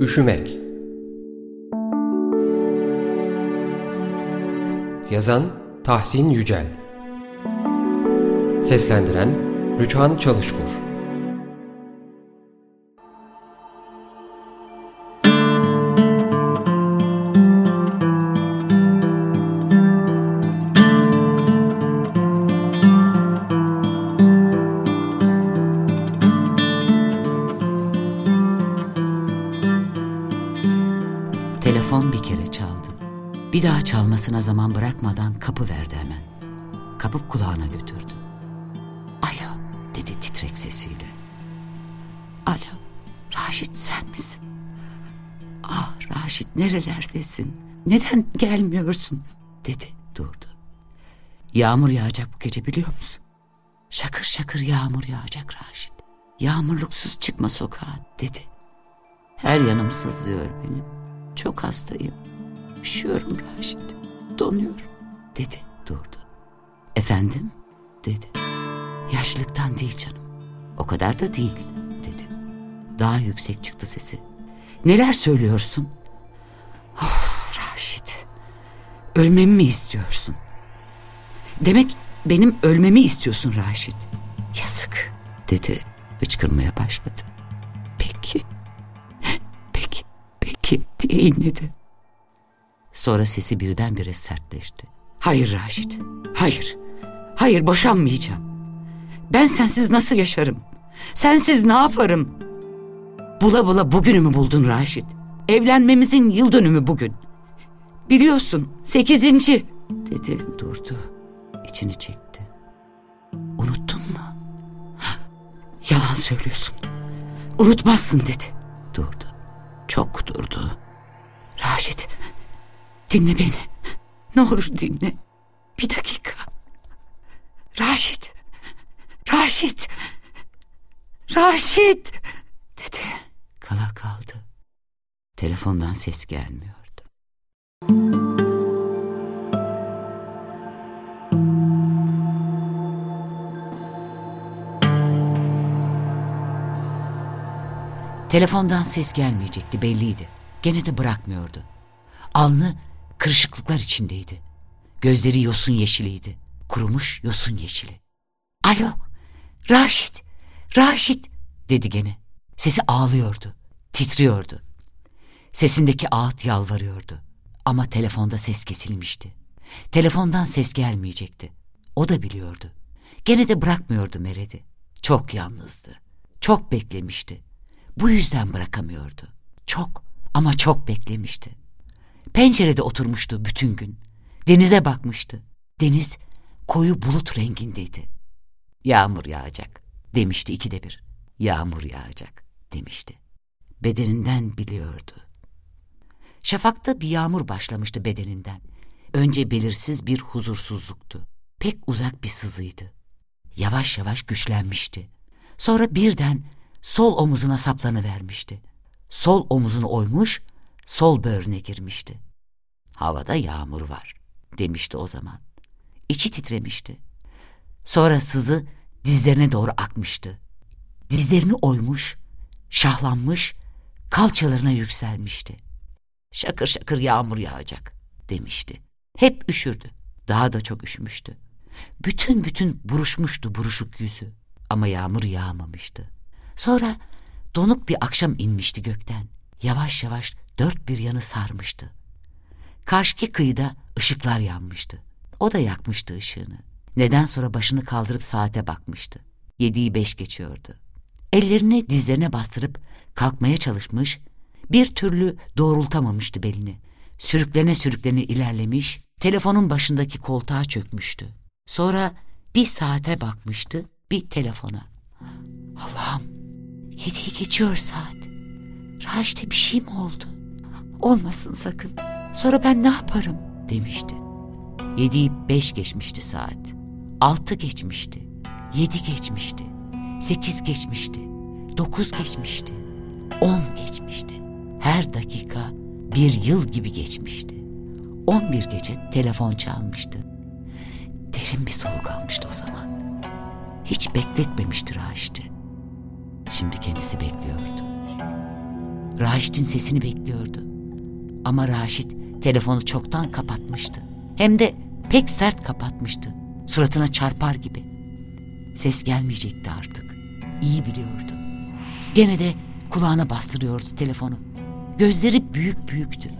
Üşümek. Yazan Tahsin Yücel. Seslendiren Rüçhan Çalışkur bırakmadan kapı verdi hemen. Kapıp kulağına götürdü. Alo dedi titrek sesiyle. Alo Raşit sen misin? Ah Raşit nerelerdesin? Neden gelmiyorsun? dedi durdu. Yağmur yağacak bu gece biliyor musun? Şakır şakır yağmur yağacak Raşit. Yağmurluksuz çıkma sokağa dedi. Her yanım sızlıyor benim. Çok hastayım. Üşüyorum Raşit. Donuyorum dedi durdu. Efendim dedi. Yaşlıktan değil canım. O kadar da değil dedi. Daha yüksek çıktı sesi. Neler söylüyorsun? Oh Raşit. Ölmemi mi istiyorsun? Demek benim ölmemi istiyorsun Raşit. Yazık dedi. Hıçkırmaya başladı. Peki ki diye inledi. Sonra sesi birdenbire sertleşti. Hayır Raşit, hayır. Hayır boşanmayacağım. Ben sensiz nasıl yaşarım? Sensiz ne yaparım? Bula bula bugünümü buldun Raşit. Evlenmemizin yıl dönümü bugün. Biliyorsun sekizinci dedi durdu. İçini çekti. Unuttun mu? Yalan söylüyorsun. Unutmazsın dedi. Durdu. Çok durdu. Raşit, dinle beni. Ne olur dinle. Bir dakika. Raşit, Raşit, Raşit dedi. Kala kaldı. Telefondan ses gelmiyordu. Telefondan ses gelmeyecekti belliydi. Gene de bırakmıyordu. Alnı kırışıklıklar içindeydi. Gözleri yosun yeşiliydi. Kurumuş yosun yeşili. Alo, Raşit, Raşit dedi gene. Sesi ağlıyordu, titriyordu. Sesindeki ağıt yalvarıyordu. Ama telefonda ses kesilmişti. Telefondan ses gelmeyecekti. O da biliyordu. Gene de bırakmıyordu Mered'i. Çok yalnızdı. Çok beklemişti. Bu yüzden bırakamıyordu. Çok ama çok beklemişti. Pencerede oturmuştu bütün gün. Denize bakmıştı. Deniz koyu bulut rengindeydi. Yağmur yağacak demişti ikide bir. Yağmur yağacak demişti. Bedeninden biliyordu. Şafakta bir yağmur başlamıştı bedeninden. Önce belirsiz bir huzursuzluktu. Pek uzak bir sızıydı. Yavaş yavaş güçlenmişti. Sonra birden sol omuzuna saplanıvermişti. Sol omuzunu oymuş, sol böğrüne girmişti. Havada yağmur var demişti o zaman. İçi titremişti. Sonra sızı dizlerine doğru akmıştı. Dizlerini oymuş, şahlanmış, kalçalarına yükselmişti. Şakır şakır yağmur yağacak demişti. Hep üşürdü. Daha da çok üşümüştü. Bütün bütün buruşmuştu buruşuk yüzü. Ama yağmur yağmamıştı. Sonra donuk bir akşam inmişti gökten. Yavaş yavaş dört bir yanı sarmıştı. Karşıki kıyıda ışıklar yanmıştı. O da yakmıştı ışığını. Neden sonra başını kaldırıp saate bakmıştı. Yediği beş geçiyordu. Ellerini dizlerine bastırıp kalkmaya çalışmış, bir türlü doğrultamamıştı belini. Sürüklene sürüklene ilerlemiş, telefonun başındaki koltuğa çökmüştü. Sonra bir saate bakmıştı, bir telefona. Allah'ım Yediği geçiyor saat. Raşit'e bir şey mi oldu? Olmasın sakın. Sonra ben ne yaparım? Demişti. Yediği beş geçmişti saat. Altı geçmişti. Yedi geçmişti. Sekiz geçmişti. Dokuz geçmişti. On geçmişti. Her dakika bir yıl gibi geçmişti. On bir gece telefon çalmıştı. Derin bir soluk almıştı o zaman. Hiç bekletmemişti Raşit'i. Şimdi kendisi bekliyordu. Raşit'in sesini bekliyordu. Ama Raşit telefonu çoktan kapatmıştı. Hem de pek sert kapatmıştı. Suratına çarpar gibi. Ses gelmeyecekti artık. İyi biliyordu. Gene de kulağına bastırıyordu telefonu. Gözleri büyük büyüktü.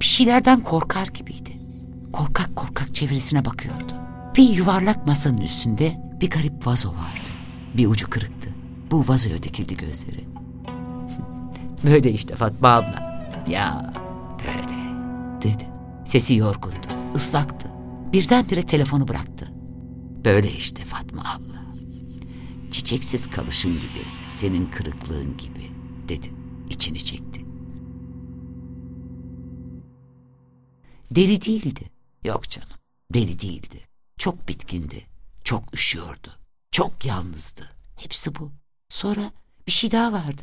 Bir şeylerden korkar gibiydi. Korkak korkak çevresine bakıyordu. Bir yuvarlak masanın üstünde bir garip vazo vardı. Bir ucu kırıktı. Bu vazoya dikildi gözleri. böyle işte Fatma abla. Ya dedi. Sesi yorgundu, ıslaktı. Birdenbire telefonu bıraktı. Böyle işte Fatma abla. Çiçeksiz kalışın gibi, senin kırıklığın gibi dedi. İçini çekti. Deli değildi. Yok canım, deli değildi. Çok bitkindi, çok üşüyordu, çok yalnızdı. Hepsi bu. Sonra bir şey daha vardı.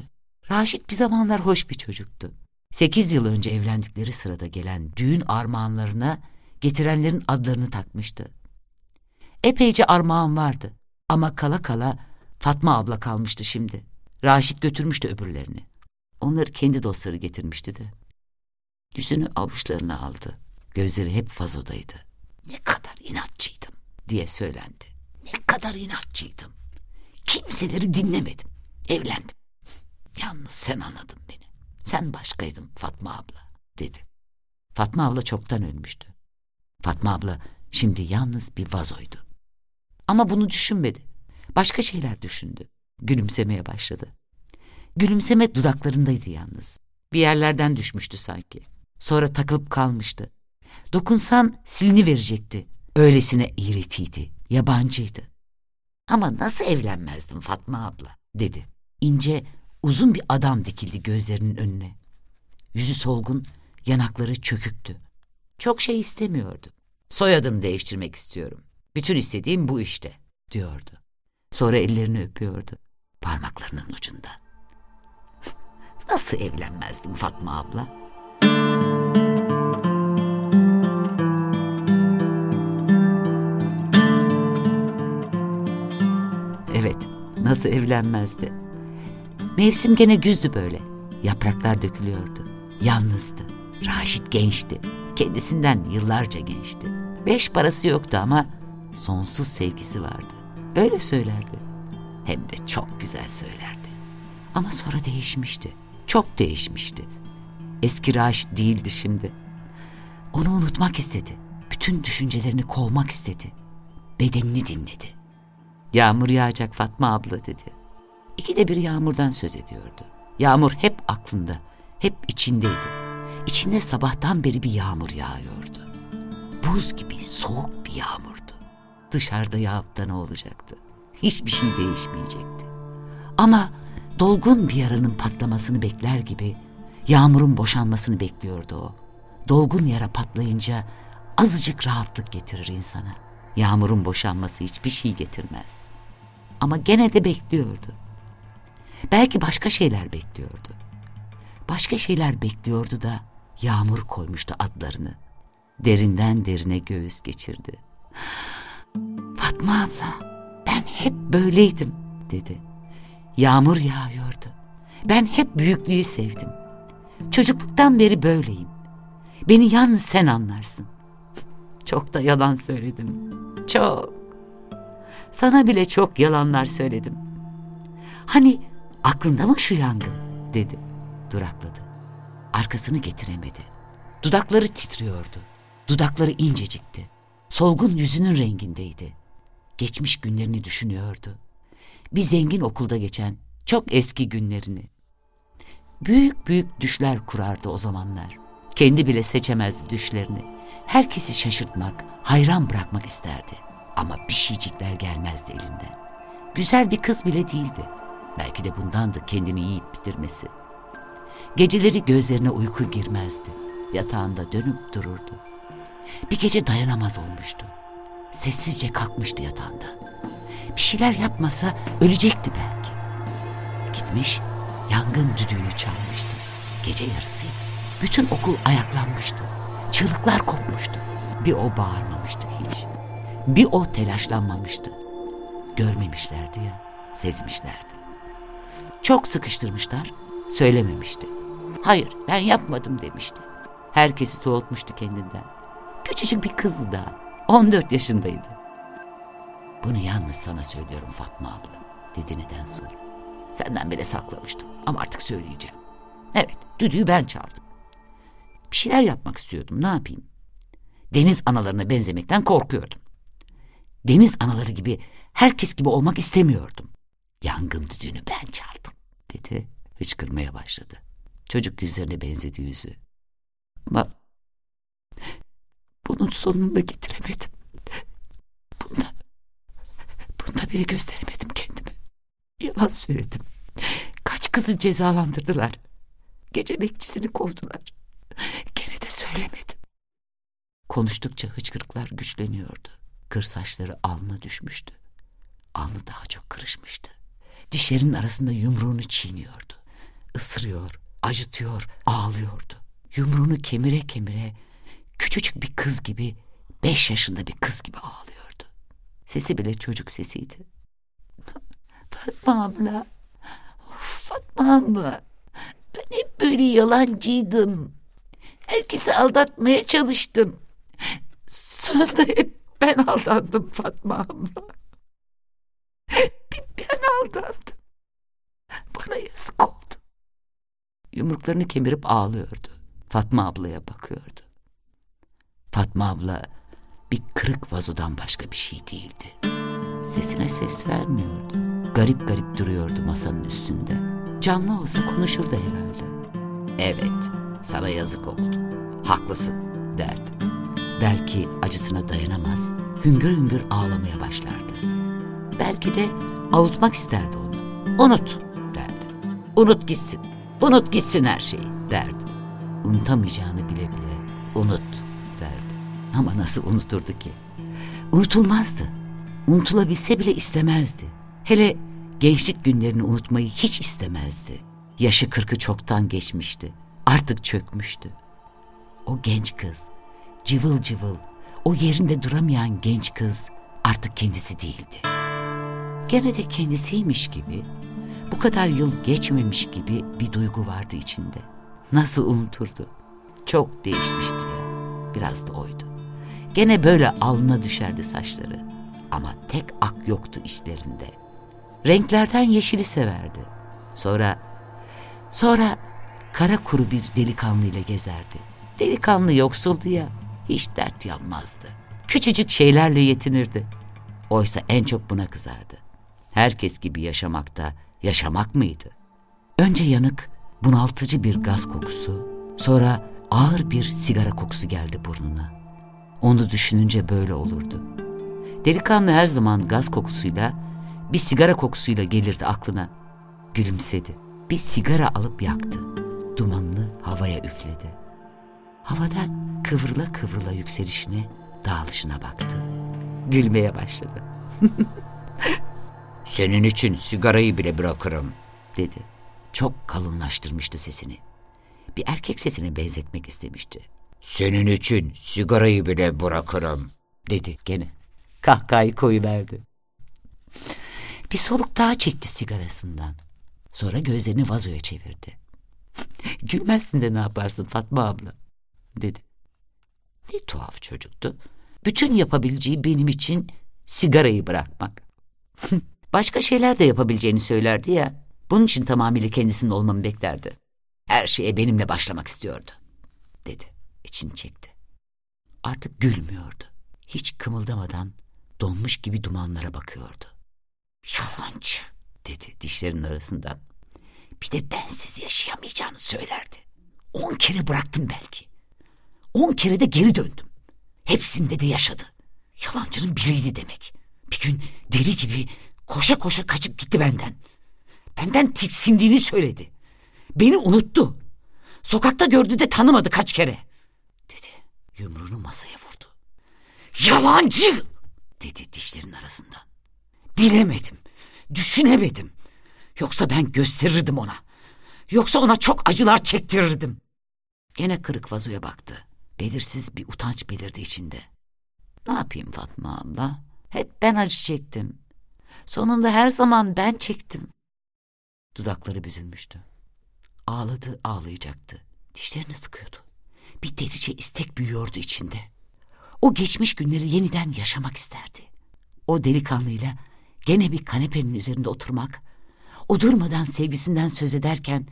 Raşit bir zamanlar hoş bir çocuktu. Sekiz yıl önce evlendikleri sırada gelen düğün armağanlarına getirenlerin adlarını takmıştı. Epeyce armağan vardı ama kala kala Fatma abla kalmıştı şimdi. Raşit götürmüştü öbürlerini. Onları kendi dostları getirmişti de. Yüzünü avuçlarına aldı. Gözleri hep vazodaydı. Ne kadar inatçıydım diye söylendi. Ne kadar inatçıydım. Kimseleri dinlemedim. Evlendim. Yalnız sen anladın beni. Sen başkaydın Fatma abla dedi. Fatma abla çoktan ölmüştü. Fatma abla şimdi yalnız bir vazoydu. Ama bunu düşünmedi. Başka şeyler düşündü. Gülümsemeye başladı. Gülümseme dudaklarındaydı yalnız. Bir yerlerden düşmüştü sanki. Sonra takılıp kalmıştı. Dokunsan silini verecekti. Öylesine iğretiydi, yabancıydı. Ama nasıl evlenmezdim Fatma abla dedi. İnce, uzun bir adam dikildi gözlerinin önüne. Yüzü solgun, yanakları çöküktü. Çok şey istemiyordu. Soyadını değiştirmek istiyorum. Bütün istediğim bu işte, diyordu. Sonra ellerini öpüyordu. Parmaklarının ucundan. Nasıl evlenmezdim Fatma abla? Evet, nasıl evlenmezdi? Mevsim gene güzdü böyle. Yapraklar dökülüyordu. Yalnızdı. Raşit gençti. Kendisinden yıllarca gençti. Beş parası yoktu ama sonsuz sevgisi vardı. Öyle söylerdi. Hem de çok güzel söylerdi. Ama sonra değişmişti. Çok değişmişti. Eski Raşit değildi şimdi. Onu unutmak istedi. Bütün düşüncelerini kovmak istedi. Bedenini dinledi. Yağmur yağacak Fatma abla dedi. İkide bir yağmurdan söz ediyordu. Yağmur hep aklında, hep içindeydi. İçinde sabahtan beri bir yağmur yağıyordu. Buz gibi soğuk bir yağmurdu. Dışarıda yağıp da ne olacaktı? Hiçbir şey değişmeyecekti. Ama dolgun bir yaranın patlamasını bekler gibi yağmurun boşanmasını bekliyordu o. Dolgun yara patlayınca azıcık rahatlık getirir insana. Yağmurun boşanması hiçbir şey getirmez. Ama gene de bekliyordu. Belki başka şeyler bekliyordu. Başka şeyler bekliyordu da yağmur koymuştu adlarını. Derinden derine göğüs geçirdi. Fatma abla, ben hep böyleydim dedi. Yağmur yağıyordu. Ben hep büyüklüğü sevdim. Çocukluktan beri böyleyim. Beni yalnız sen anlarsın. Çok da yalan söyledim. Çok. Sana bile çok yalanlar söyledim. Hani aklında mı şu yangın dedi. Durakladı. Arkasını getiremedi. Dudakları titriyordu. Dudakları incecikti. Solgun yüzünün rengindeydi. Geçmiş günlerini düşünüyordu. Bir zengin okulda geçen çok eski günlerini. Büyük büyük düşler kurardı o zamanlar. Kendi bile seçemezdi düşlerini. Herkesi şaşırtmak, hayran bırakmak isterdi. Ama bir şeycikler gelmezdi elinden. Güzel bir kız bile değildi. Belki de bundandı kendini yiyip bitirmesi. Geceleri gözlerine uyku girmezdi. Yatağında dönüp dururdu. Bir gece dayanamaz olmuştu. Sessizce kalkmıştı yatağında. Bir şeyler yapmasa ölecekti belki. Gitmiş yangın düdüğünü çalmıştı. Gece yarısıydı. Bütün okul ayaklanmıştı. Çığlıklar kopmuştu. Bir o bağırmamıştı hiç. Bir o telaşlanmamıştı. Görmemişlerdi ya, sezmişlerdi. Çok sıkıştırmışlar, söylememişti. Hayır ben yapmadım demişti. Herkesi soğutmuştu kendinden. Küçücük bir kızdı daha. 14 yaşındaydı. Bunu yalnız sana söylüyorum Fatma abla dedi neden sonra. Senden bile saklamıştım ama artık söyleyeceğim. Evet düdüğü ben çaldım. Bir şeyler yapmak istiyordum ne yapayım? Deniz analarına benzemekten korkuyordum. Deniz anaları gibi herkes gibi olmak istemiyordum. Yangın düdüğünü ben çaldım dedi. Hıçkırmaya başladı. Çocuk yüzlerine benzedi yüzü. Ama bunun sonunu da getiremedim. Bunda, bunda biri gösteremedim kendimi. Yalan söyledim. Kaç kızı cezalandırdılar. Gece bekçisini kovdular. Gene de söylemedim. Konuştukça hıçkırıklar güçleniyordu. Kır saçları alnına düşmüştü. Alnı daha çok kırışmıştı. Dişlerinin arasında yumruğunu çiğniyordu. Isırıyor, acıtıyor, ağlıyordu. Yumruğunu kemire kemire küçücük bir kız gibi, beş yaşında bir kız gibi ağlıyordu. Sesi bile çocuk sesiydi. Fatma abla, of, Fatma abla, ben hep böyle yalancıydım. Herkesi aldatmaya çalıştım. Sonunda hep ben aldandım Fatma abla. Ben aldandım. Bana yazık oldu. Yumruklarını kemirip ağlıyordu. Fatma ablaya bakıyordu. Fatma abla bir kırık vazodan başka bir şey değildi. Sesine ses vermiyordu. Garip garip duruyordu masanın üstünde. Canlı olsa konuşurdu herhalde. Evet, sana yazık oldu. Haklısın derdi. Belki acısına dayanamaz, hüngür hüngür ağlamaya başlardı. Belki de avutmak isterdi onu. Unut derdi. Unut gitsin, unut gitsin her şeyi derdi. Unutamayacağını bile bile unut derdi. Ama nasıl unuturdu ki? Unutulmazdı. Unutulabilse bile istemezdi. Hele gençlik günlerini unutmayı hiç istemezdi. Yaşı kırkı çoktan geçmişti. Artık çökmüştü. O genç kız, cıvıl cıvıl, o yerinde duramayan genç kız artık kendisi değildi. Gene de kendisiymiş gibi, bu kadar yıl geçmemiş gibi bir duygu vardı içinde. Nasıl unuturdu? Çok değişmişti ya. Biraz da oydu. Gene böyle alnına düşerdi saçları. Ama tek ak yoktu işlerinde. Renklerden yeşili severdi. Sonra, sonra kara kuru bir delikanlı ile gezerdi. Delikanlı yoksuldu ya, hiç dert yanmazdı. Küçücük şeylerle yetinirdi. Oysa en çok buna kızardı. Herkes gibi yaşamakta yaşamak mıydı? Önce yanık, bunaltıcı bir gaz kokusu, sonra ağır bir sigara kokusu geldi burnuna. Onu düşününce böyle olurdu. Delikanlı her zaman gaz kokusuyla, bir sigara kokusuyla gelirdi aklına. Gülümsedi. Bir sigara alıp yaktı. Dumanını havaya üfledi. Havada kıvrıla kıvrıla yükselişine, dağılışına baktı. Gülmeye başladı. Senin için sigarayı bile bırakırım, dedi. Çok kalınlaştırmıştı sesini. Bir erkek sesine benzetmek istemişti. Senin için sigarayı bile bırakırım, dedi gene. Kahkahayı koyuverdi. Bir soluk daha çekti sigarasından. Sonra gözlerini vazoya çevirdi. Gülmezsin de ne yaparsın Fatma abla, dedi. Ne tuhaf çocuktu. Bütün yapabileceği benim için sigarayı bırakmak. Başka şeyler de yapabileceğini söylerdi ya. Bunun için tamamıyla kendisinin olmamı beklerdi. Her şeye benimle başlamak istiyordu. Dedi. İçini çekti. Artık gülmüyordu. Hiç kımıldamadan donmuş gibi dumanlara bakıyordu. Yalancı dedi dişlerinin arasından. Bir de bensiz yaşayamayacağını söylerdi. On kere bıraktım belki. On kere de geri döndüm. Hepsinde de yaşadı. Yalancının biriydi demek. Bir gün deli gibi koşa koşa kaçıp gitti benden. Benden tiksindiğini söyledi. Beni unuttu. Sokakta gördü de tanımadı kaç kere. Dedi. Yumruğunu masaya vurdu. Yalancı! Dedi dişlerin arasından. Bilemedim. Düşünemedim. Yoksa ben gösterirdim ona. Yoksa ona çok acılar çektirirdim. Gene kırık vazoya baktı. Belirsiz bir utanç belirdi içinde. Ne yapayım Fatma abla? Hep ben acı çektim. Sonunda her zaman ben çektim. Dudakları büzülmüştü. Ağladı, ağlayacaktı. Dişlerini sıkıyordu. Bir delice istek büyüyordu içinde. O geçmiş günleri yeniden yaşamak isterdi. O delikanlıyla gene bir kanepenin üzerinde oturmak, o durmadan sevgisinden söz ederken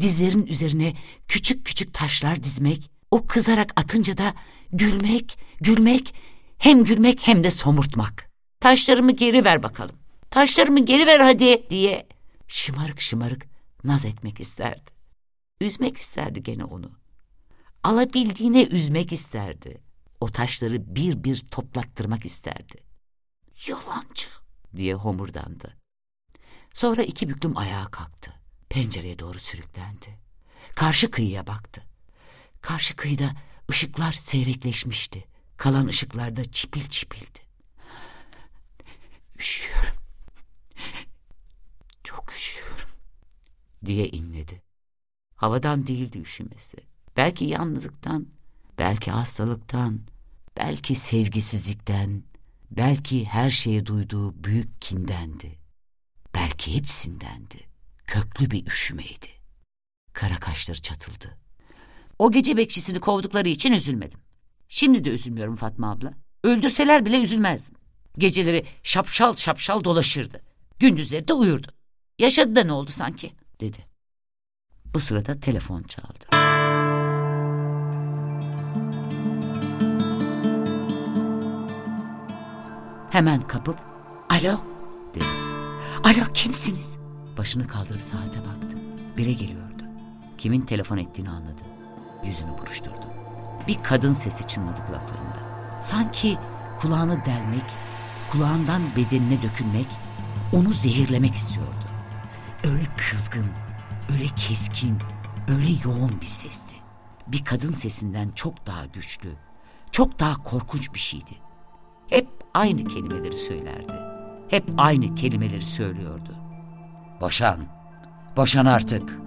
dizlerin üzerine küçük küçük taşlar dizmek, o kızarak atınca da gülmek, gülmek, hem gülmek hem de somurtmak. Taşlarımı geri ver bakalım. Taşlarımı geri ver hadi diye şımarık şımarık naz etmek isterdi. Üzmek isterdi gene onu. Alabildiğine üzmek isterdi. O taşları bir bir toplattırmak isterdi. Yalancı diye homurdandı. Sonra iki büklüm ayağa kalktı. Pencereye doğru sürüklendi. Karşı kıyıya baktı. Karşı kıyıda ışıklar seyrekleşmişti. Kalan ışıklar da çipil çipildi. Üşüyorum. Çok üşüyorum diye inledi. Havadan değildi üşümesi. Belki yalnızlıktan, belki hastalıktan, belki sevgisizlikten, belki her şeye duyduğu büyük kindendi. Belki hepsindendi. Köklü bir üşümeydi. Kara kaşları çatıldı. O gece bekçisini kovdukları için üzülmedim. Şimdi de üzülmüyorum Fatma abla. Öldürseler bile üzülmezdim. Geceleri şapşal şapşal dolaşırdı. Gündüzleri de uyurdu. Yaşadı da ne oldu sanki dedi. Bu sırada telefon çaldı. Hemen kapıp alo dedi. Alo kimsiniz? Başını kaldırıp saate baktı. Bire geliyordu. Kimin telefon ettiğini anladı. Yüzünü buruşturdu. Bir kadın sesi çınladı kulaklarında. Sanki kulağını delmek, kulağından bedenine dökülmek, onu zehirlemek istiyordu. Öyle kızgın, öyle keskin, öyle yoğun bir sesti. Bir kadın sesinden çok daha güçlü, çok daha korkunç bir şeydi. Hep aynı kelimeleri söylerdi. Hep aynı kelimeleri söylüyordu. Boşan, boşan artık.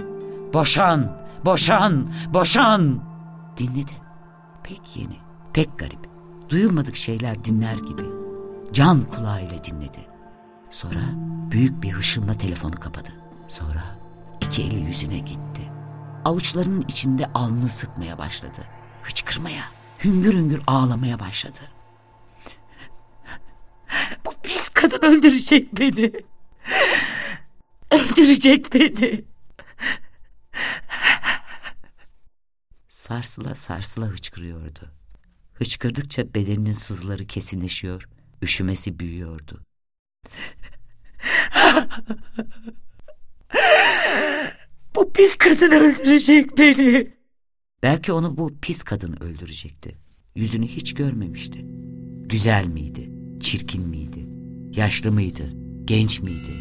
Boşan, boşan, boşan. Dinledi. Pek yeni, pek garip. Duyulmadık şeyler dinler gibi. Can kulağıyla dinledi. Sonra büyük bir hışımla telefonu kapadı. Sonra iki eli yüzüne gitti. Avuçlarının içinde alnını sıkmaya başladı. Hıçkırmaya, hüngür hüngür ağlamaya başladı. Bu pis kadın öldürecek beni. Öldürecek beni. Sarsıla sarsıla hıçkırıyordu. Hıçkırdıkça bedeninin sızları kesinleşiyor, üşümesi büyüyordu. bu pis kadın öldürecek beni. Belki onu bu pis kadın öldürecekti. Yüzünü hiç görmemişti. Güzel miydi? Çirkin miydi? Yaşlı mıydı? Genç miydi?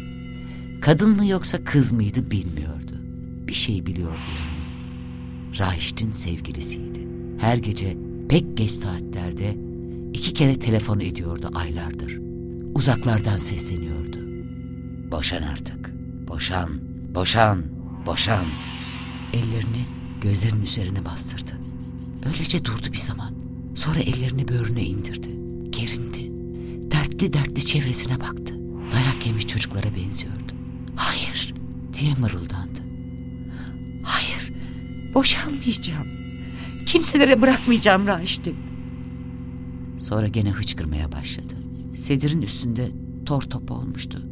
Kadın mı yoksa kız mıydı bilmiyordu. Bir şey biliyordu yalnız. Raişt'in sevgilisiydi. Her gece pek geç saatlerde iki kere telefon ediyordu aylardır. Uzaklardan sesleniyordu. Boşan artık. Boşan, boşan, boşan. Ellerini gözlerinin üzerine bastırdı. Öylece durdu bir zaman. Sonra ellerini böğrüne indirdi. Gerindi. Dertli dertli çevresine baktı. Dayak yemiş çocuklara benziyordu. Hayır diye mırıldandı. Hayır boşanmayacağım. Kimselere bırakmayacağım Raşit'i. Sonra gene hıçkırmaya başladı. Sedirin üstünde tor top olmuştu.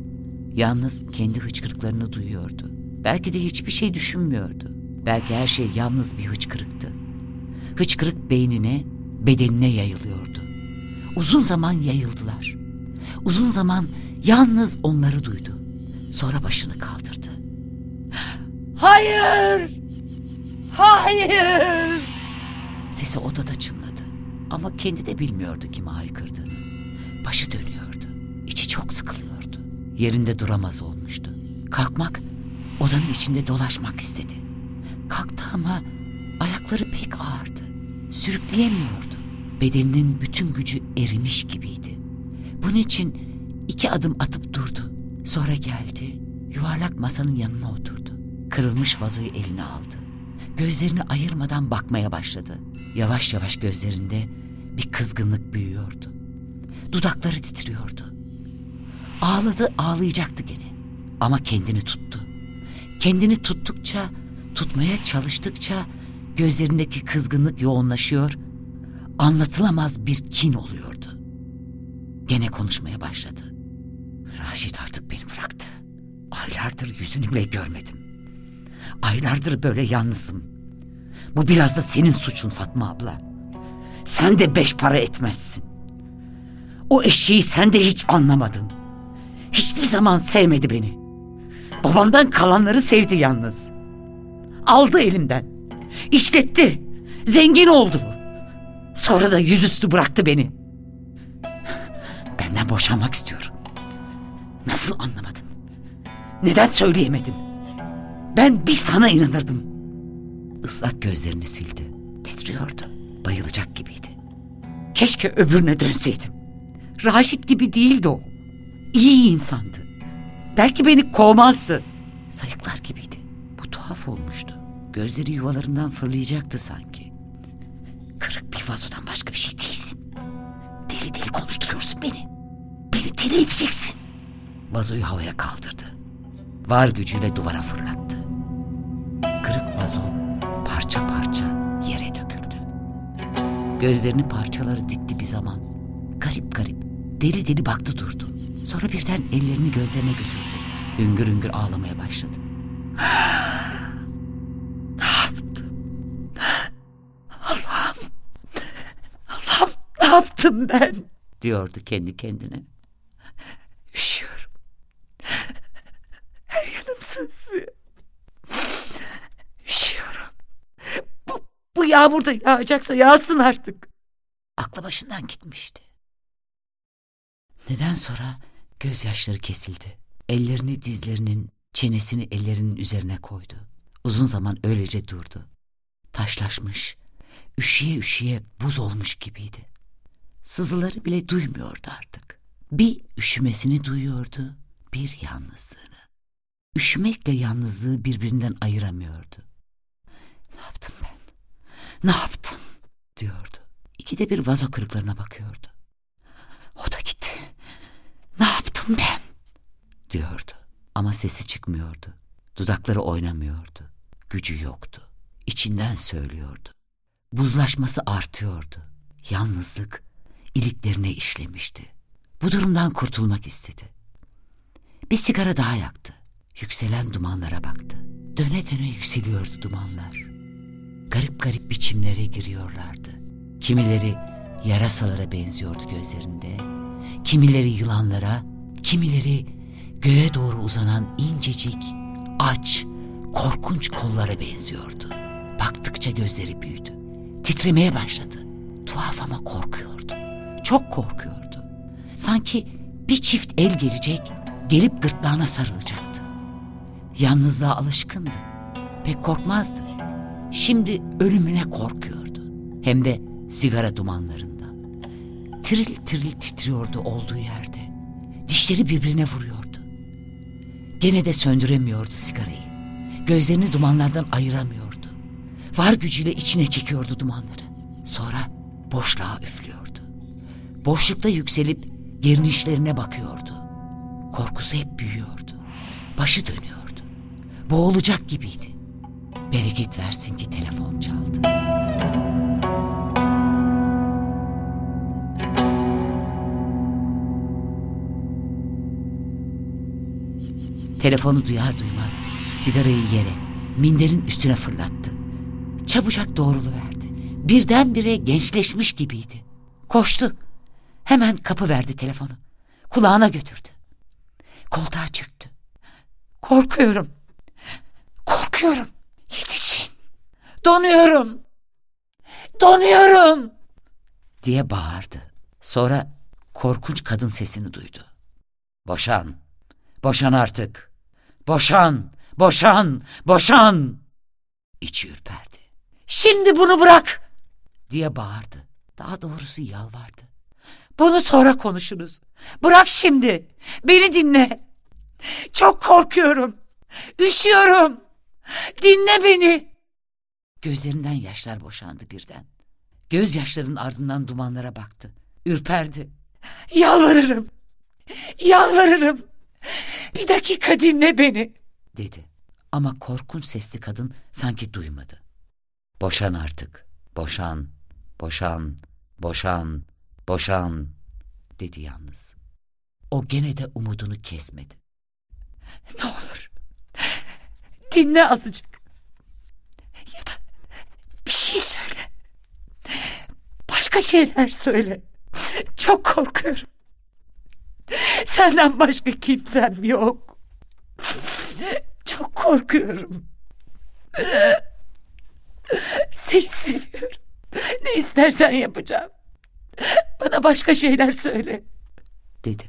Yalnız kendi hıçkırıklarını duyuyordu. Belki de hiçbir şey düşünmüyordu. Belki her şey yalnız bir hıçkırıktı. Hıçkırık beynine, bedenine yayılıyordu. Uzun zaman yayıldılar. Uzun zaman yalnız onları duydu. Sonra başını kaldırdı. Hayır! Hayır! Sesi odada çınladı. Ama kendi de bilmiyordu kime haykırdığını. Başı dönüyordu. İçi çok sıkılıyordu. Yerinde duramaz olmuştu. Kalkmak, odanın içinde dolaşmak istedi. Kalktı ama ayakları pek ağırdı. Sürükleyemiyordu. Bedeninin bütün gücü erimiş gibiydi. Bunun için iki adım atıp durdu. Sonra geldi, yuvarlak masanın yanına oturdu. Kırılmış vazoyu eline aldı. Gözlerini ayırmadan bakmaya başladı. Yavaş yavaş gözlerinde bir kızgınlık büyüyordu. Dudakları titriyordu. Ağladı ağlayacaktı gene. Ama kendini tuttu. Kendini tuttukça tutmaya çalıştıkça gözlerindeki kızgınlık yoğunlaşıyor, anlatılamaz bir kin oluyordu. Gene konuşmaya başladı. Raşit artık beni bıraktı. Aylardır yüzünü bile görmedim. Aylardır böyle yalnızım. Bu biraz da senin suçun Fatma abla. Sen de beş para etmezsin. O eşeği sen de hiç anlamadın. Hiçbir zaman sevmedi beni. Babamdan kalanları sevdi yalnız. Aldı elimden. İşletti. Zengin oldu. Sonra da yüzüstü bıraktı beni. Benden boşanmak istiyor. Nasıl anlamadın? Neden söyleyemedin? Ben bir sana inanırdım. Islak gözlerini sildi. Titriyordu. Bayılacak gibiydi. Keşke öbürüne dönseydim. Raşit gibi değildi o. İyi insandı. Belki beni kovmazdı. Sayıklar gibiydi. Bu tuhaf olmuştu. Gözleri yuvalarından fırlayacaktı sanki. Kırık bir vazodan başka bir şey değilsin. Deli deli konuşturuyorsun beni. Beni deli edeceksin. Vazoyu havaya kaldırdı. Var gücüyle duvara fırlattı. Kırık vazo parça parça yere döküldü. Gözlerini parçaları dikti bir zaman. Garip garip deli deli baktı durdu. Sonra birden ellerini gözlerine götürdü. Üngür üngür ağlamaya başladı. ne yaptım? Allah'ım. Allah'ım ne yaptım ben? Diyordu kendi kendine. Üşüyorum. Her yanım sızlıyor. Üşüyorum. Bu, bu yağmur da yağacaksa yağsın artık. Aklı başından gitmişti. Neden sonra gözyaşları kesildi. Ellerini dizlerinin, çenesini ellerinin üzerine koydu. Uzun zaman öylece durdu. Taşlaşmış, üşüye üşüye buz olmuş gibiydi. Sızıları bile duymuyordu artık. Bir üşümesini duyuyordu, bir yalnızlığını. Üşümekle yalnızlığı birbirinden ayıramıyordu. Ne yaptım ben? Ne yaptım? diyordu. İkide bir vazo kırıklarına bakıyordu. O da gitti. Ben? diyordu. Ama sesi çıkmıyordu. Dudakları oynamıyordu. Gücü yoktu. İçinden söylüyordu. Buzlaşması artıyordu. Yalnızlık iliklerine işlemişti. Bu durumdan kurtulmak istedi. Bir sigara daha yaktı. Yükselen dumanlara baktı. Döne döne yükseliyordu dumanlar. Garip garip biçimlere giriyorlardı. Kimileri yarasalara benziyordu gözlerinde. Kimileri yılanlara, kimileri göğe doğru uzanan incecik, aç, korkunç kollara benziyordu. Baktıkça gözleri büyüdü. Titremeye başladı. Tuhaf ama korkuyordu. Çok korkuyordu. Sanki bir çift el gelecek, gelip gırtlağına sarılacaktı. Yalnızlığa alışkındı. Pek korkmazdı. Şimdi ölümüne korkuyordu. Hem de sigara dumanlarından. Tiril tiril titriyordu olduğu yerde. Dişleri birbirine vuruyordu. Gene de söndüremiyordu sigarayı. Gözlerini dumanlardan ayıramıyordu. Var gücüyle içine çekiyordu dumanları. Sonra boşluğa üflüyordu. Boşlukta yükselip gerinişlerine bakıyordu. Korkusu hep büyüyordu. Başı dönüyordu. Boğulacak gibiydi. Bereket versin ki telefon çaldı. Telefonu duyar duymaz sigarayı yere, minderin üstüne fırlattı. Çabucak doğrulu verdi. Birdenbire gençleşmiş gibiydi. Koştu. Hemen kapı verdi telefonu. Kulağına götürdü. Koltuğa çöktü. Korkuyorum. Korkuyorum. Yetişin. Donuyorum. Donuyorum. Diye bağırdı. Sonra korkunç kadın sesini duydu. Boşan. Boşan artık. Boşan. Boşan. Boşan. İçi ürperdi. Şimdi bunu bırak. Diye bağırdı. Daha doğrusu yalvardı. Bunu sonra konuşuruz. Bırak şimdi. Beni dinle. Çok korkuyorum. Üşüyorum. Dinle beni. Gözlerinden yaşlar boşandı birden. Gözyaşlarının ardından dumanlara baktı. Ürperdi. Yalvarırım. Yalvarırım. Bir dakika dinle beni. Dedi. Ama korkunç sesli kadın sanki duymadı. Boşan artık, boşan, boşan, boşan, boşan dedi yalnız. O gene de umudunu kesmedi. Ne olur dinle azıcık. Ya da bir şey söyle. Başka şeyler söyle. Çok korkuyorum. Senden başka kimsem yok. Çok korkuyorum. Seni seviyorum. Ne istersen yapacağım. Bana başka şeyler söyle. Dedi.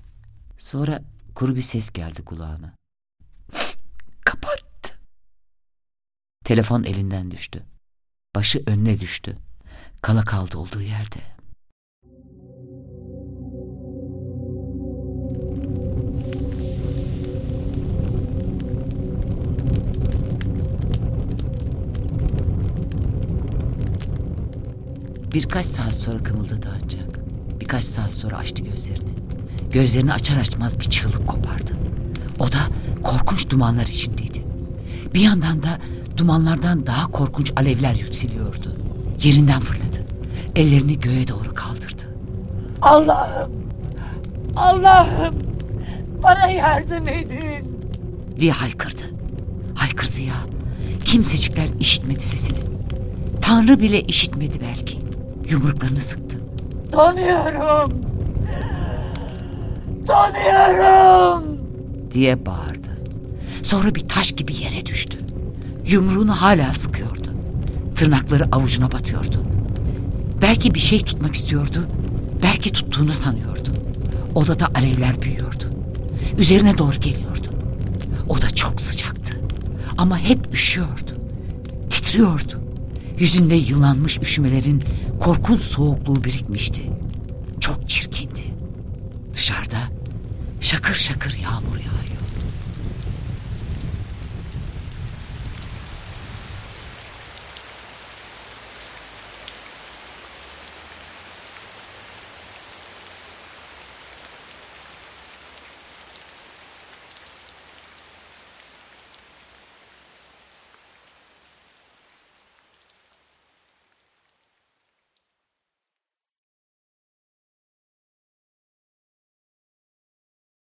Sonra kuru bir ses geldi kulağına. Kapattı. Telefon elinden düştü. Başı önüne düştü. Kala kaldı olduğu yerde. Birkaç saat sonra kımıldadı ancak. Birkaç saat sonra açtı gözlerini. Gözlerini açar açmaz bir çığlık kopardı. O da korkunç dumanlar içindeydi. Bir yandan da dumanlardan daha korkunç alevler yükseliyordu. Yerinden fırladı. Ellerini göğe doğru kaldırdı. Allah'ım! Allah'ım! Bana yardım edin! diye haykırdı. Haykırdı ya. Kimsecikler işitmedi sesini. Tanrı bile işitmedi belki. Yumruklarını sıktı. Donuyorum! Donuyorum! diye bağırdı. Sonra bir taş gibi yere düştü. Yumruğunu hala sıkıyordu. Tırnakları avucuna batıyordu. Belki bir şey tutmak istiyordu. Belki tuttuğunu sanıyordu. Odada alevler büyüyordu. Üzerine doğru geliyordu. O da çok sıcaktı. Ama hep üşüyordu. Titriyordu. Yüzünde yılanmış üşümelerin korkunç soğukluğu birikmişti. Çok çirkindi. Dışarıda şakır şakır yağmur yağıyor.